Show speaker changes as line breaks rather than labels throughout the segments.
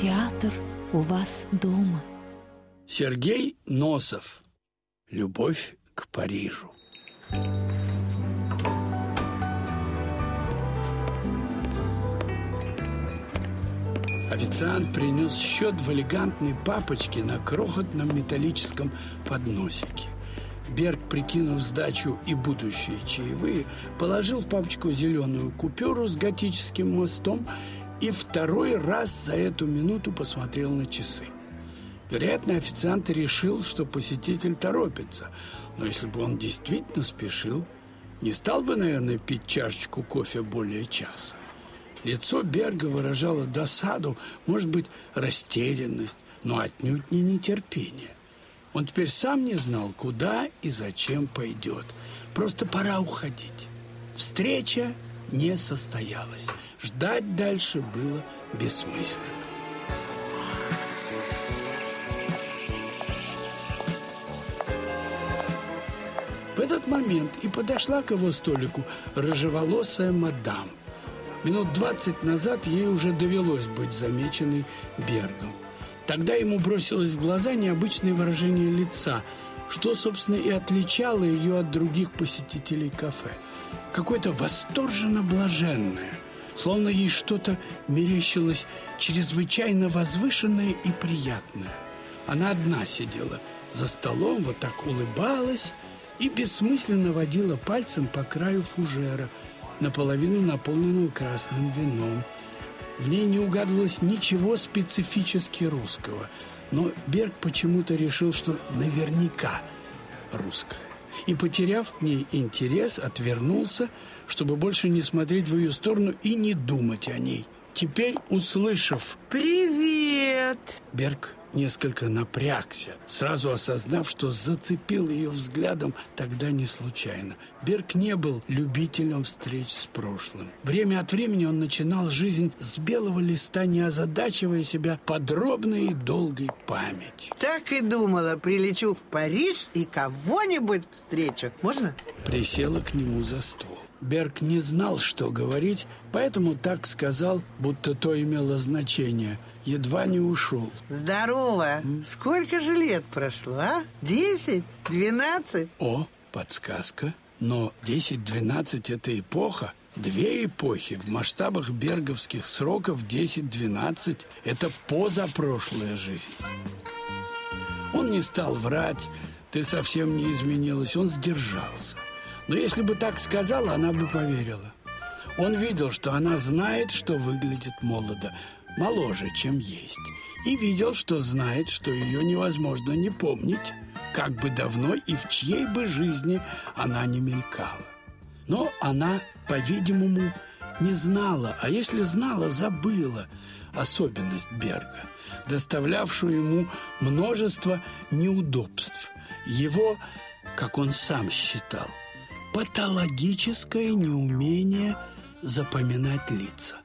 театр у вас дома.
Сергей Носов. Любовь к Парижу. Официант принес счет в элегантной папочке на крохотном металлическом подносике. Берг, прикинув сдачу и будущие чаевые, положил в папочку зеленую купюру с готическим мостом и второй раз за эту минуту посмотрел на часы. Вероятно, официант решил, что посетитель торопится, но если бы он действительно спешил, не стал бы, наверное, пить чашечку кофе более часа. Лицо Берга выражало досаду, может быть, растерянность, но отнюдь не нетерпение. Он теперь сам не знал, куда и зачем пойдет. Просто пора уходить. Встреча не состоялась. Ждать дальше было бессмысленно. В этот момент и подошла к его столику рыжеволосая мадам – Минут двадцать назад ей уже довелось быть замеченной Бергом. Тогда ему бросилось в глаза необычное выражение лица, что, собственно, и отличало ее от других посетителей кафе. Какое-то восторженно блаженное, словно ей что-то мерещилось чрезвычайно возвышенное и приятное. Она одна сидела за столом, вот так улыбалась и бессмысленно водила пальцем по краю фужера – наполовину наполненную красным вином. В ней не угадывалось ничего специфически русского, но Берг почему-то решил, что наверняка русская. И, потеряв в ней интерес, отвернулся, чтобы больше не смотреть в ее сторону и не думать о ней. Теперь, услышав
«Привет!»
Берг несколько напрягся, сразу осознав, что зацепил ее взглядом тогда не случайно. Берг не был любителем встреч с прошлым. Время от времени он начинал жизнь с белого листа, не озадачивая себя подробной и долгой памятью.
Так и думала, прилечу в Париж и кого-нибудь встречу. Можно?
Присела к нему за стол. Берг не знал, что говорить, поэтому так сказал, будто то имело значение. Едва не ушел.
Здорово! Сколько же лет прошло, а? Десять? Двенадцать?
О, подсказка. Но 10-12 – это эпоха. Две эпохи в масштабах берговских сроков 10-12 – это позапрошлая жизнь. Он не стал врать, ты совсем не изменилась, он сдержался. Но если бы так сказала, она бы поверила. Он видел, что она знает, что выглядит молодо, моложе, чем есть. И видел, что знает, что ее невозможно не помнить, как бы давно и в чьей бы жизни она не мелькала. Но она, по-видимому, не знала, а если знала, забыла особенность Берга, доставлявшую ему множество неудобств. Его, как он сам считал – патологическое неумение запоминать лица.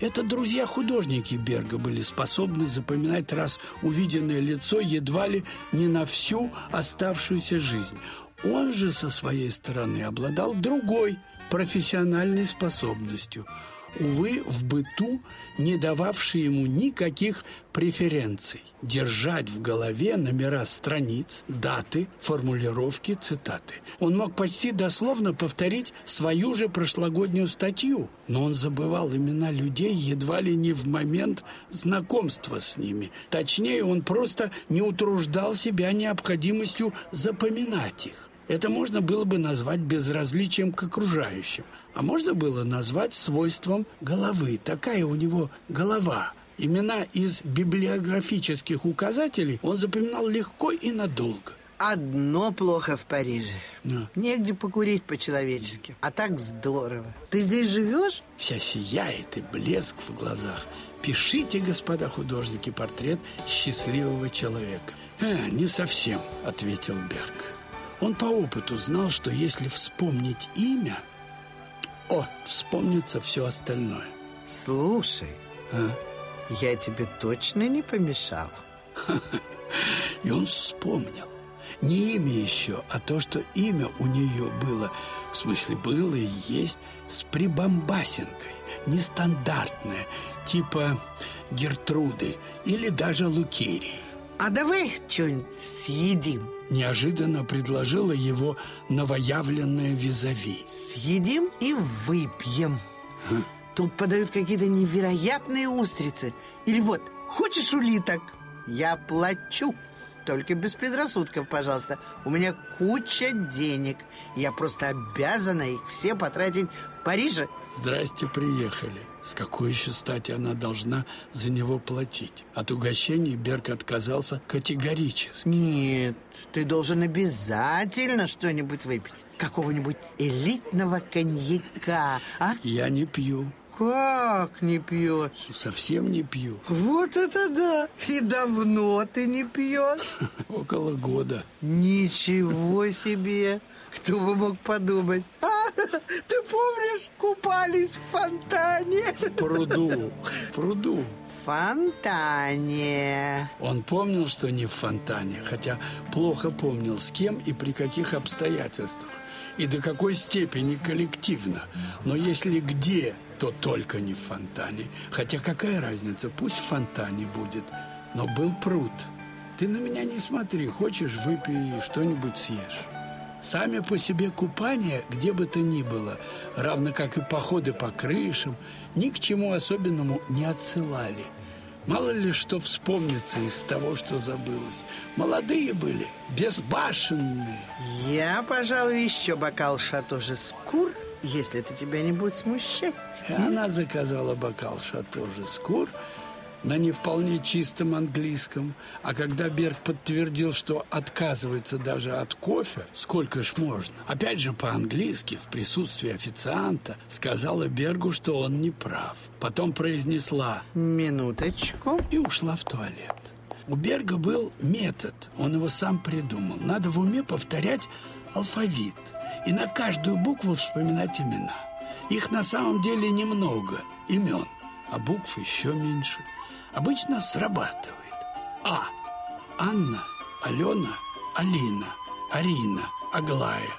Это друзья-художники Берга были способны запоминать раз увиденное лицо едва ли не на всю оставшуюся жизнь. Он же со своей стороны обладал другой профессиональной способностью – увы, в быту не дававший ему никаких преференций. Держать в голове номера страниц, даты, формулировки, цитаты. Он мог почти дословно повторить свою же прошлогоднюю статью, но он забывал имена людей едва ли не в момент знакомства с ними. Точнее, он просто не утруждал себя необходимостью запоминать их. Это можно было бы назвать безразличием к окружающим. А можно было назвать свойством головы. Такая у него голова. Имена из библиографических указателей он запоминал легко и надолго.
Одно плохо в Париже.
Да.
Негде покурить по-человечески. А так здорово. Ты здесь живешь?
Вся сияет и блеск в глазах. Пишите, господа художники, портрет счастливого человека. «Э, не совсем», — ответил Берг. Он по опыту знал, что если вспомнить имя, о, вспомнится все остальное.
Слушай,
А?
я тебе точно не помешал?
И он вспомнил. Не имя еще, а то, что имя у нее было, в смысле было и есть, с прибамбасинкой, нестандартное, типа Гертруды или даже Лукерии.
А давай что-нибудь съедим.
Неожиданно предложила его новоявленная визави.
Съедим и выпьем. Тут подают какие-то невероятные устрицы. Или вот, хочешь улиток? Я плачу. Только без предрассудков, пожалуйста. У меня куча денег. Я просто обязана их все потратить в Париже.
Здрасте, приехали. С какой еще стати она должна за него платить? От угощений Берг отказался категорически.
Нет, ты должен обязательно что-нибудь выпить. Какого-нибудь элитного коньяка, а?
Я не пью.
Как не пьешь?
Совсем не пью.
Вот это да! И давно ты не пьешь?
Около года.
Ничего себе! Кто бы мог подумать? А, ты помнишь, купались в фонтане?
В пруду. В пруду.
В фонтане.
Он помнил, что не в фонтане, хотя плохо помнил, с кем и при каких обстоятельствах. И до какой степени коллективно. Но если где, то только не в фонтане. Хотя какая разница, пусть в фонтане будет. Но был пруд. Ты на меня не смотри, хочешь, выпей что-нибудь съешь. Сами по себе купания, где бы то ни было, равно как и походы по крышам, ни к чему особенному не отсылали. Мало ли что вспомнится из того, что забылось. Молодые были, безбашенные.
Я, пожалуй, еще бокал шато Жескур, если это тебя не будет смущать.
И она заказала бокал шато Жескур на не вполне чистом английском. А когда Берг подтвердил, что отказывается даже от кофе, сколько ж можно, опять же по-английски, в присутствии официанта, сказала Бергу, что он не прав. Потом произнесла
Минуточку.
и ушла в туалет. У Берга был метод, он его сам придумал. Надо в уме повторять алфавит и на каждую букву вспоминать имена. Их на самом деле немного имен, а букв еще меньше. Обычно срабатывает. А. Анна, Алена, Алина, Арина, Аглая.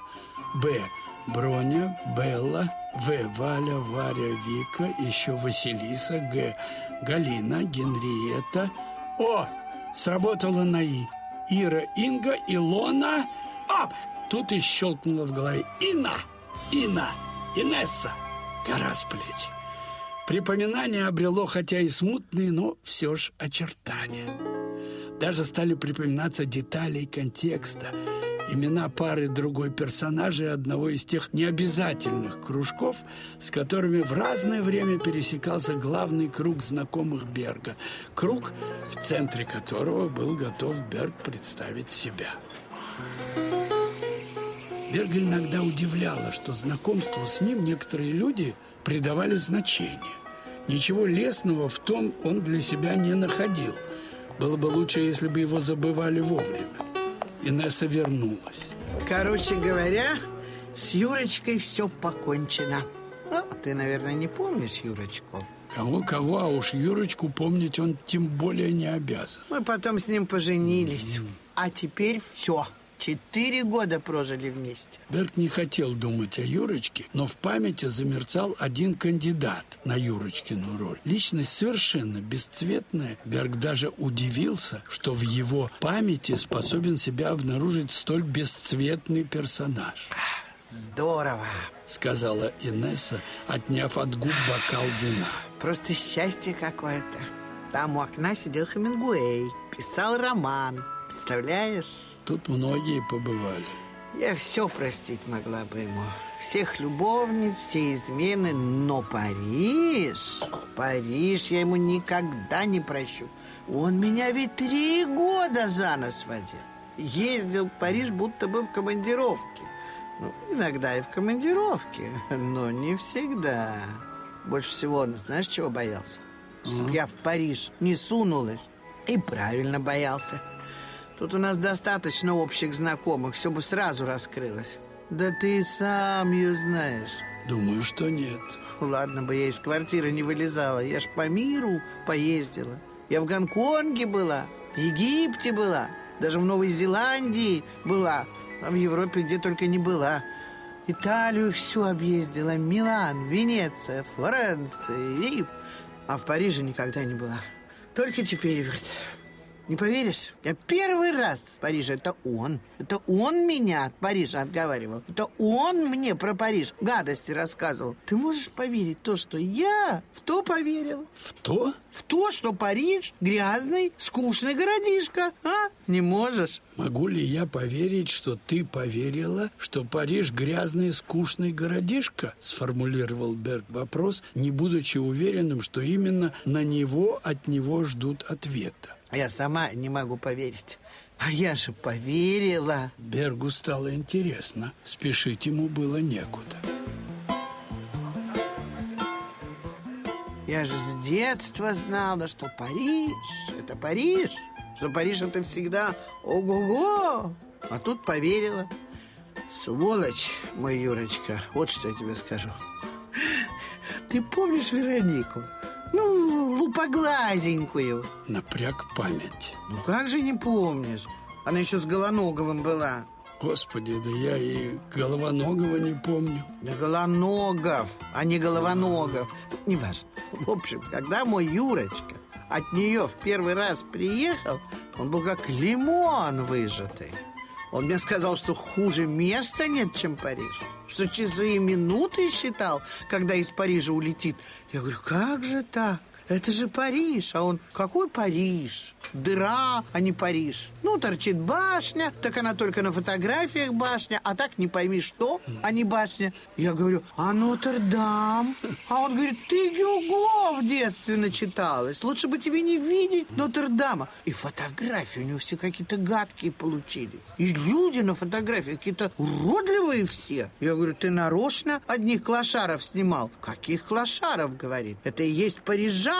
Б. Броня, Белла, В. Валя, Варя, Вика, еще Василиса, Г. Галина, Генриетта. О, сработало на И. Ира, Инга, Илона. Оп! Тут и щелкнуло в голове. Ина, Ина, Инесса. Гора с плеч. Припоминание обрело хотя и смутные, но все ж очертания. Даже стали припоминаться детали и контекста. Имена пары другой персонажа и одного из тех необязательных кружков, с которыми в разное время пересекался главный круг знакомых Берга. Круг, в центре которого был готов Берг представить себя. Берга иногда удивляло, что знакомству с ним некоторые люди придавали значение. Ничего лестного в том он для себя не находил. Было бы лучше, если бы его забывали вовремя. Инесса вернулась.
Короче говоря, с Юрочкой все покончено. Ну, ты, наверное, не помнишь Юрочку?
Кого-кого, а уж Юрочку помнить он тем более не обязан.
Мы потом с ним поженились. А теперь все. Четыре года прожили вместе.
Берг не хотел думать о Юрочке, но в памяти замерцал один кандидат на Юрочкину роль. Личность совершенно бесцветная. Берг даже удивился, что в его памяти способен себя обнаружить столь бесцветный персонаж.
Здорово.
Сказала Инесса, отняв от губ бокал вина.
Просто счастье какое-то. Там у окна сидел Хемингуэй, писал роман. Представляешь?
Тут многие побывали.
Я все простить могла бы ему. Всех любовниц, все измены, но Париж... Париж я ему никогда не прощу. Он меня ведь три года за нос водил. Ездил в Париж будто бы в командировке. Ну, иногда и в командировке, но не всегда. Больше всего он, знаешь, чего боялся? Чтоб я в Париж не сунулась. И правильно боялся. Тут у нас достаточно общих знакомых, все бы сразу раскрылось. Да ты и сам ее знаешь.
Думаю, что нет.
Ладно бы я из квартиры не вылезала. Я ж по миру поездила. Я в Гонконге была, в Египте была, даже в Новой Зеландии была, а в Европе где только не была. Италию всю объездила, Милан, Венеция, Флоренция, Рим. А в Париже никогда не была. Только теперь, говорит, не поверишь, я первый раз в Париже, это он. Это он меня от Парижа отговаривал. Это он мне про Париж гадости рассказывал. Ты можешь поверить то, что я в то поверил?
В то?
В то, что Париж грязный, скучный городишко, а? Не можешь?
Могу ли я поверить, что ты поверила, что Париж грязный, скучный городишко? Сформулировал Берг вопрос, не будучи уверенным, что именно на него от него ждут ответа.
Я сама не могу поверить. А я же поверила.
Бергу стало интересно. Спешить ему было некуда.
Я же с детства знала, что Париж – это Париж. Что Париж – это всегда ого-го. А тут поверила. Сволочь, мой Юрочка. Вот что я тебе скажу. Ты помнишь Веронику? Ну, лупоглазенькую.
Напряг память.
Ну как же не помнишь? Она еще с Голоноговым была.
Господи, да я и Головоногова не помню.
Да Голоногов, а не Головоногов. Неважно. В общем, когда мой Юрочка от нее в первый раз приехал, он был как лимон выжатый. Он мне сказал, что хуже места нет, чем Париж. Что часы и минуты считал, когда из Парижа улетит. Я говорю, как же так? Это же Париж. А он, какой Париж? Дыра, а не Париж. Ну, торчит башня, так она только на фотографиях башня, а так не пойми что, а не башня. Я говорю, а Нотр-Дам? А он говорит, ты Гюго в детстве начиталась. Лучше бы тебе не видеть Нотр-Дама. И фотографии у него все какие-то гадкие получились. И люди на фотографиях какие-то уродливые все. Я говорю, ты нарочно одних клошаров снимал? Каких клошаров, говорит? Это и есть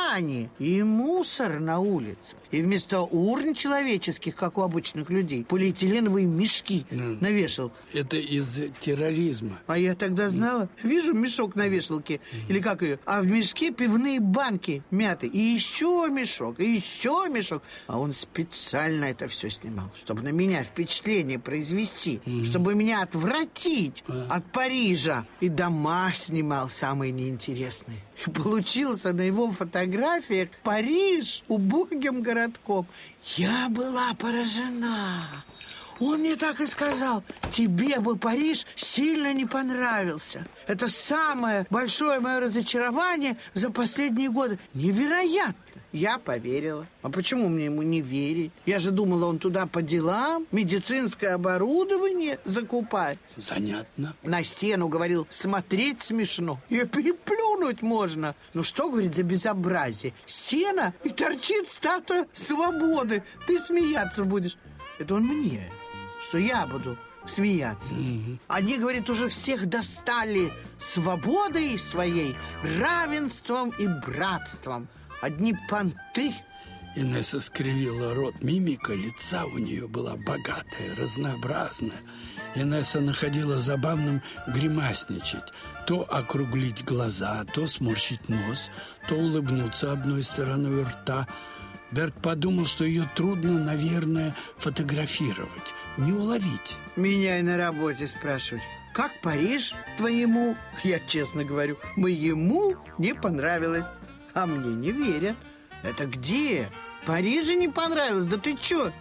парижане. И мусор на улице. И вместо урн человеческих, как у обычных людей, полиэтиленовые мешки
Mm.
навешал.
Это из терроризма.
А я тогда знала. Вижу мешок на вешалке, или как ее, а в мешке пивные банки мяты. И еще мешок, и еще мешок. А он специально это все снимал, чтобы на меня впечатление произвести, чтобы меня отвратить от Парижа. И дома снимал самые неинтересные. И получился на его фотографиях Париж убогим городком. Я была поражена. Он мне так и сказал, тебе бы Париж сильно не понравился. Это самое большое мое разочарование за последние годы. Невероятно. Я поверила. А почему мне ему не верить? Я же думала, он туда по делам, медицинское оборудование закупать.
Занятно.
На стену говорил, смотреть смешно. Ее переплюнуть можно. Ну что, говорит, за безобразие? Сено и торчит статуя свободы. Ты смеяться будешь. Это он мне, что я буду смеяться. Они, говорит, уже всех достали свободой своей, равенством и братством. Одни понты.
Инесса скривила рот. Мимика лица у нее была богатая, разнообразная. Инесса находила забавным гримасничать. То округлить глаза, то сморщить нос, то улыбнуться одной стороной рта. Берг подумал, что ее трудно, наверное, фотографировать, не уловить.
Меня и на работе спрашивают. Как Париж твоему? Я честно говорю, моему не понравилось. А мне не верят. Это где? Париже не понравилось? Да ты чё?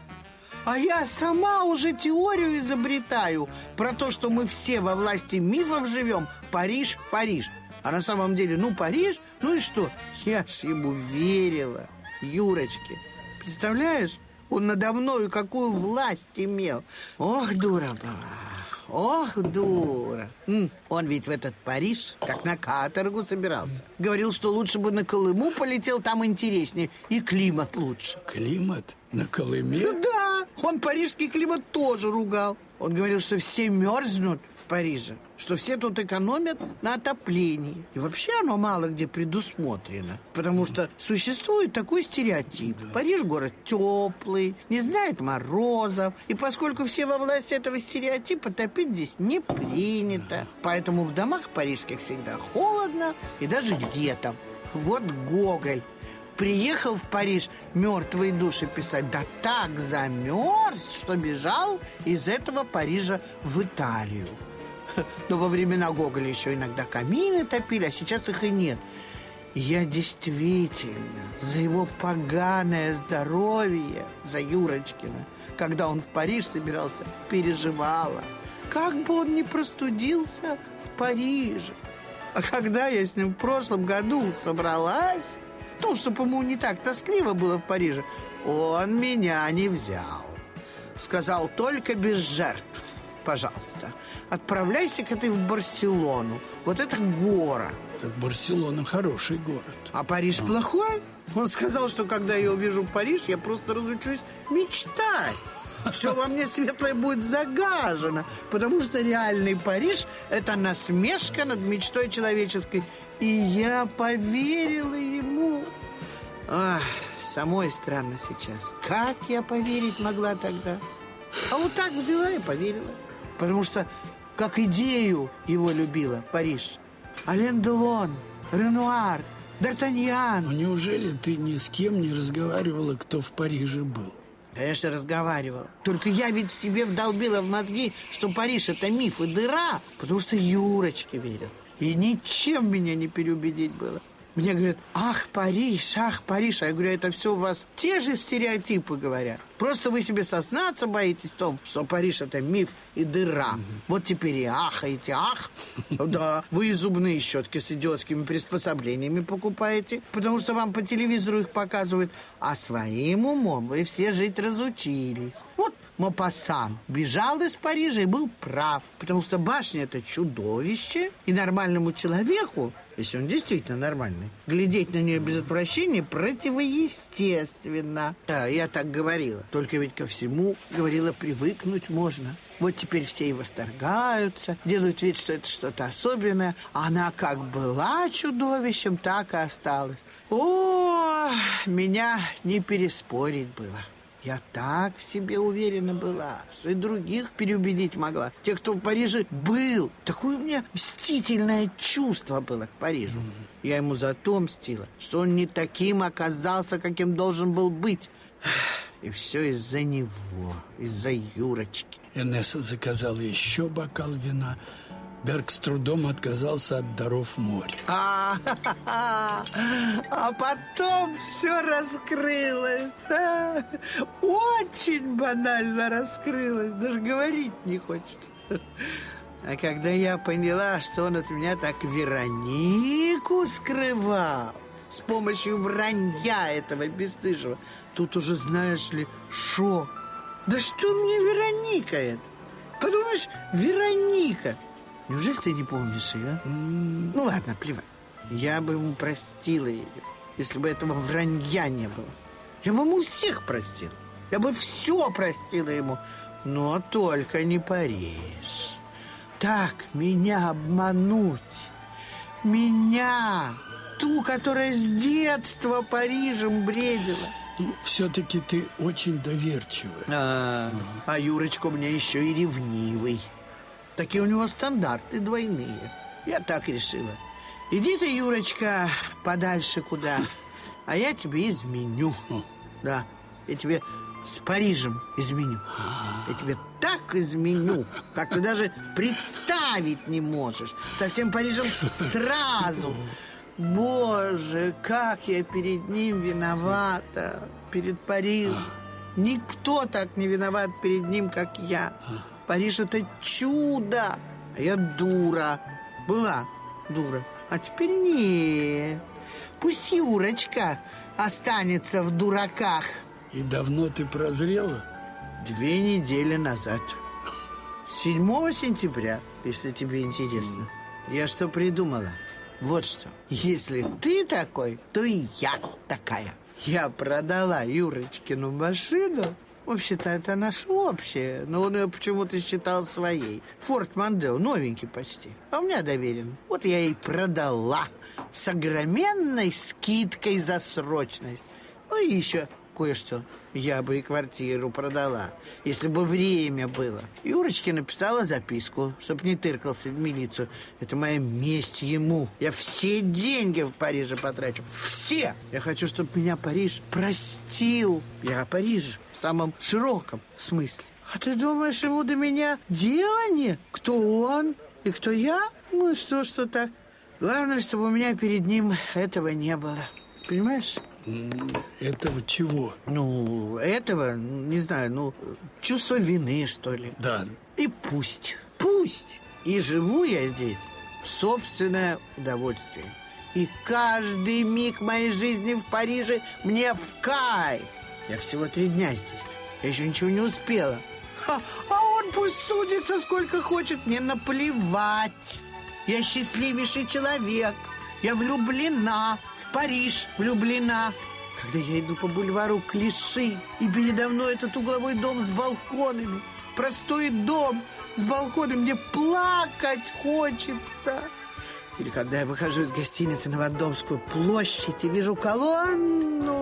А я сама уже теорию изобретаю про то, что мы все во власти мифов живем. Париж, Париж. А на самом деле, ну, Париж, ну и что? Я ж ему верила, Юрочке. Представляешь? Он надо мною какую власть имел. Ох, дура была. Ох, дура. Он ведь в этот Париж как на каторгу собирался. Говорил, что лучше бы на Колыму полетел, там интереснее. И климат лучше.
Климат на Колыме?
Да, он парижский климат тоже ругал. Он говорил, что все мерзнут в Париже, что все тут экономят на отоплении. И вообще оно мало где предусмотрено, потому что существует такой стереотип. Париж город теплый, не знает морозов, и поскольку все во власти этого стереотипа, топить здесь не принято. Поэтому в домах парижских всегда холодно и даже летом. Вот Гоголь приехал в Париж мертвые души писать. Да так замерз, что бежал из этого Парижа в Италию. Но во времена Гоголя еще иногда камины топили, а сейчас их и нет. Я действительно за его поганое здоровье, за Юрочкина, когда он в Париж собирался, переживала. Как бы он не простудился в Париже. А когда я с ним в прошлом году собралась, ну, чтобы ему не так тоскливо было в Париже, он меня не взял. Сказал, только без жертв, пожалуйста. Отправляйся-ка ты в Барселону. Вот это город.
Так Барселона хороший город.
А Париж плохой? Он сказал, что когда я увижу Париж, я просто разучусь мечтать. Все во мне светлое будет загажено, потому что реальный Париж – это насмешка над мечтой человеческой. И я поверила ему. Ах, самой странно сейчас. Как я поверить могла тогда? А вот так взяла и поверила. Потому что как идею его любила Париж. Ален Делон, Ренуар, Д'Артаньян.
Ну, неужели ты ни с кем не разговаривала, кто в Париже был?
Конечно, разговаривала. Только я ведь себе вдолбила в мозги, что Париж это миф и дыра, потому что Юрочке верил. И ничем меня не переубедить было. Мне говорят, ах, Париж, ах, Париж. А я говорю, это все у вас те же стереотипы говорят. Просто вы себе сознаться боитесь в том, что Париж это миф и дыра. Вот теперь и ахаете, ах. Да, вы и зубные щетки с идиотскими приспособлениями покупаете, потому что вам по телевизору их показывают. А своим умом вы все жить разучились. Вот Мопассан бежал из Парижа и был прав, потому что башня это чудовище, и нормальному человеку, если он действительно нормальный, глядеть на нее без отвращения противоестественно. Да, я так говорила. Только ведь ко всему, говорила, привыкнуть можно. Вот теперь все и восторгаются, делают вид, что это что-то особенное. Она как была чудовищем, так и осталась. О, меня не переспорить было. Я так в себе уверена была, что и других переубедить могла. Тех, кто в Париже был. Такое у меня мстительное чувство было к Парижу. Я ему за то мстила, что он не таким оказался, каким должен был быть. И все из-за него, из-за Юрочки.
Энесса заказала еще бокал вина. Берг с трудом отказался от даров моря.
А, а потом все раскрылось. а. Очень банально раскрылось. Даже говорить не хочется. А когда я поняла, что он от меня так Веронику скрывал с помощью вранья этого бесстыжего, тут уже, знаешь ли, шок. Да что мне Вероника это? Подумаешь, Вероника. Неужели ты не помнишь ее? Ну ладно, плевать. Я бы ему простила ее, если бы этого вранья не было. Я бы ему всех простил. Я бы все простила ему. Но только не Париж. Так меня обмануть. Меня, ту, которая с детства Парижем бредила.
Ну, все-таки ты очень доверчивая.
А, а Юрочка у меня еще и ревнивый. Такие у него стандарты двойные. Я так решила. Иди ты, Юрочка, подальше куда, а я тебе изменю. Да, я тебе с Парижем изменю. Я тебе так изменю, как ты даже представить не можешь. Со всем Парижем сразу. Боже, как я перед ним виновата, перед Парижем. Никто так не виноват перед ним, как я. Париж это чудо, а я дура. Была дура, а теперь нет. Пусть Юрочка останется в дураках.
И давно ты прозрела?
Две недели назад. 7 сентября, если тебе интересно. Я что придумала? Вот что. Если ты такой, то и я такая. Я продала Юрочкину машину. Вообще-то это наша общая, но он ее почему-то считал своей. Форт Мандео, новенький почти. А у меня доверен. Вот я и продала с огроменной скидкой за срочность. Ну и еще кое-что. Я бы и квартиру продала, если бы время было. Юрочке написала записку, чтоб не тыркался в милицию. Это моя месть ему. Я все деньги в Париже потрачу. Все! Я хочу, чтобы меня Париж простил. Я о Париже в самом широком смысле. А ты думаешь, ему до меня дела нет? Кто он и кто я? Ну что, что так? Главное, чтобы у меня перед ним этого не было. Понимаешь?
Этого чего?
Ну, этого, не знаю, ну, чувство вины, что ли.
Да.
И пусть, пусть. И живу я здесь в собственное удовольствие. И каждый миг моей жизни в Париже мне в кайф. Я всего три дня здесь. Я еще ничего не успела. Ха, а он пусть судится сколько хочет. Мне наплевать. Я счастливейший человек. Я влюблена. В Париж влюблена. Когда я иду по бульвару Клиши, и передо мной этот угловой дом с балконами, простой дом с балконами, мне плакать хочется. Или когда я выхожу из гостиницы на Вандомскую площадь и вижу колонну,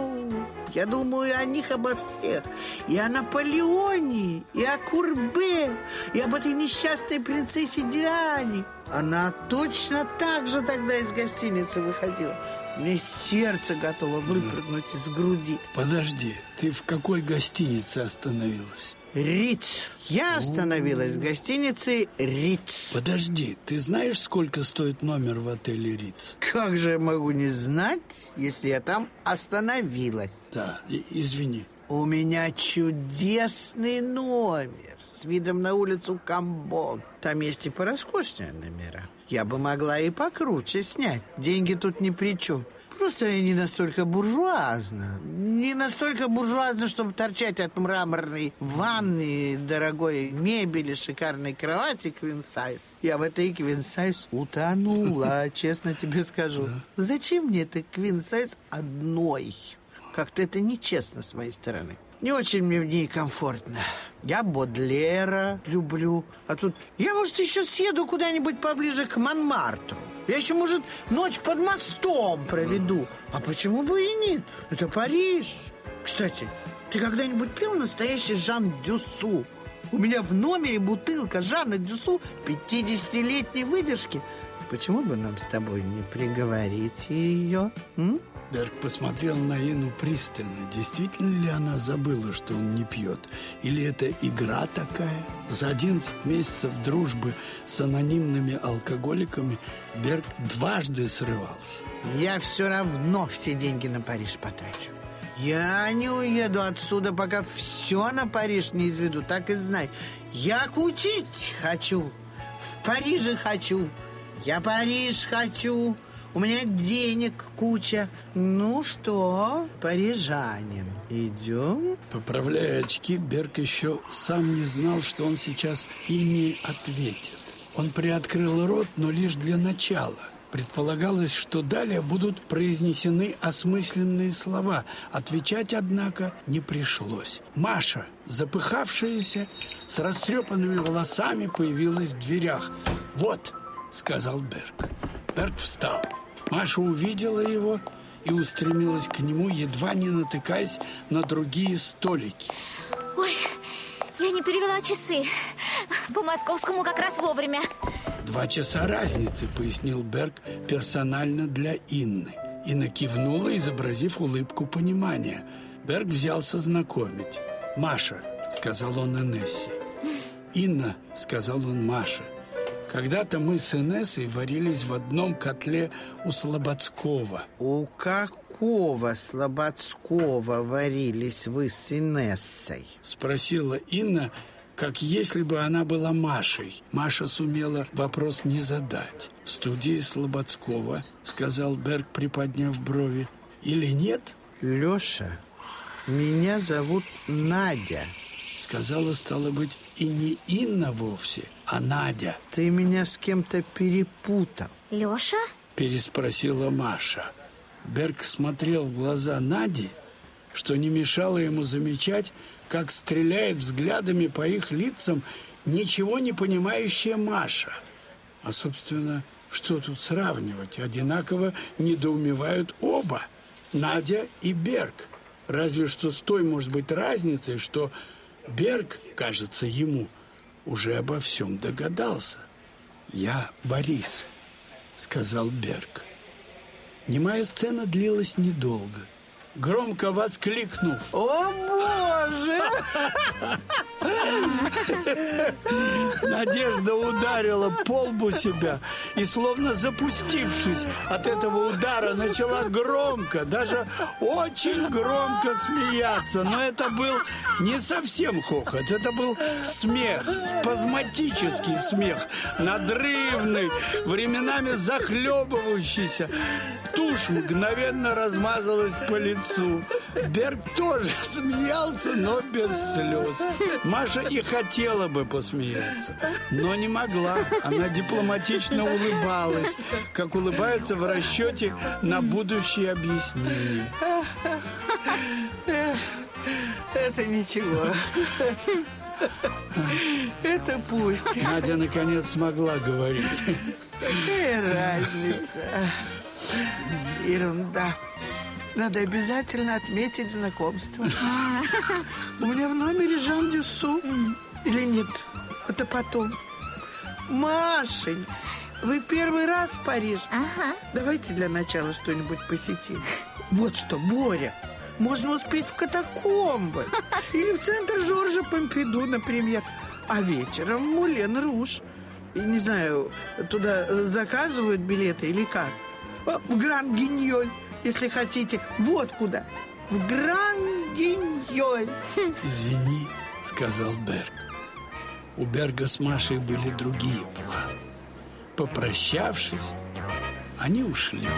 я думаю о них обо всех. И о Наполеоне, и о Курбе, и об этой несчастной принцессе Диане. Она точно так же тогда из гостиницы выходила. Мне сердце готово выпрыгнуть из груди.
Подожди, ты в какой гостинице остановилась?
Риц. Я остановилась в гостинице Риц.
Подожди, ты знаешь, сколько стоит номер в отеле Риц?
Как же я могу не знать, если я там остановилась?
Да, извини.
У меня чудесный номер с видом на улицу Камбон. Там есть и пороскошнее номера. Я бы могла и покруче снять. Деньги тут ни при чем. Просто я не настолько буржуазна. Не настолько буржуазна, чтобы торчать от мраморной ванны, дорогой мебели, шикарной кровати квинсайз. Я в этой квинсайз утонула, честно тебе скажу. Зачем мне это квинсайз одной? Как-то это нечестно с моей стороны. Не очень мне в ней комфортно. Я Бодлера люблю. А тут я, может, еще съеду куда-нибудь поближе к Монмартру. Я еще, может, ночь под мостом проведу. А почему бы и нет? Это Париж. Кстати, ты когда-нибудь пил настоящий Жан Дюссу? У меня в номере бутылка Жана Дюссу 50-летней выдержки. Почему бы нам с тобой не приговорить ее? М?
Берг посмотрел на Ину пристально. Действительно ли она забыла, что он не пьет? Или это игра такая? За 11 месяцев дружбы с анонимными алкоголиками Берг дважды срывался.
Я все равно все деньги на Париж потрачу. Я не уеду отсюда, пока все на Париж не изведу, так и знай. Я кутить хочу, в Париже хочу, я Париж хочу, у меня денег куча. Ну что, парижанин, идем?
Поправляя очки, Берг еще сам не знал, что он сейчас и не ответит. Он приоткрыл рот, но лишь для начала. Предполагалось, что далее будут произнесены осмысленные слова. Отвечать, однако, не пришлось. Маша, запыхавшаяся, с растрепанными волосами, появилась в дверях. «Вот», — сказал Берг. Берг встал. Маша увидела его и устремилась к нему, едва не натыкаясь на другие столики.
Ой, я не перевела часы. По московскому как раз вовремя.
Два часа разницы, пояснил Берг персонально для Инны. Инна кивнула, изобразив улыбку понимания. Берг взялся знакомить. «Маша», — сказал он Инессе. «Инна», — сказал он Маше. «Когда-то мы с Инессой варились в одном котле у Слободского».
У какого Слободского варились вы с Инессой?
Спросила Инна, как если бы она была Машей. Маша сумела вопрос не задать. В студии Слободского, сказал Берг, приподняв брови. Или нет?
Леша, меня зовут Надя.
Сказала, стало быть, и не Инна вовсе, а Надя.
Ты меня с кем-то перепутал.
Леша?
Переспросила Маша. Берг смотрел в глаза Нади, что не мешало ему замечать, как стреляет взглядами по их лицам ничего не понимающая Маша. А, собственно, что тут сравнивать? Одинаково недоумевают оба, Надя и Берг. Разве что с той, может быть, разницей, что Берг, кажется ему, уже обо всем догадался. «Я Борис», — сказал Берг. Немая сцена длилась недолго. Громко воскликнув
О, боже!
Надежда ударила полбу себя и, словно запустившись от этого удара, начала громко, даже очень громко смеяться. Но это был не совсем хохот, это был смех, спазматический смех, надрывный, временами захлебывающийся. Тушь мгновенно размазалась по лицу. Берг тоже смеялся, но без слез. Маша и хотела бы посмеяться, но не могла. Она дипломатично улыбалась, как улыбается в расчете на будущее объяснение.
Это ничего. Это пусть.
Надя наконец смогла говорить.
Какая разница? Ерунда. Надо обязательно отметить знакомство. У меня в номере Жан Дюссу. Или нет? Это потом. Машень, вы первый раз в Париж?
Ага.
Давайте для начала что-нибудь посетим. Вот что, Боря, можно успеть в катакомбы. Или в центр Жоржа Помпиду, например. А вечером в Мулен Руж. И не знаю, туда заказывают билеты или как? В Гран Гиньоль, если хотите. Вот куда. В Гран Гиньоль.
«Извини», — сказал Берг. У Берга с Машей были другие планы. Попрощавшись, они ушли.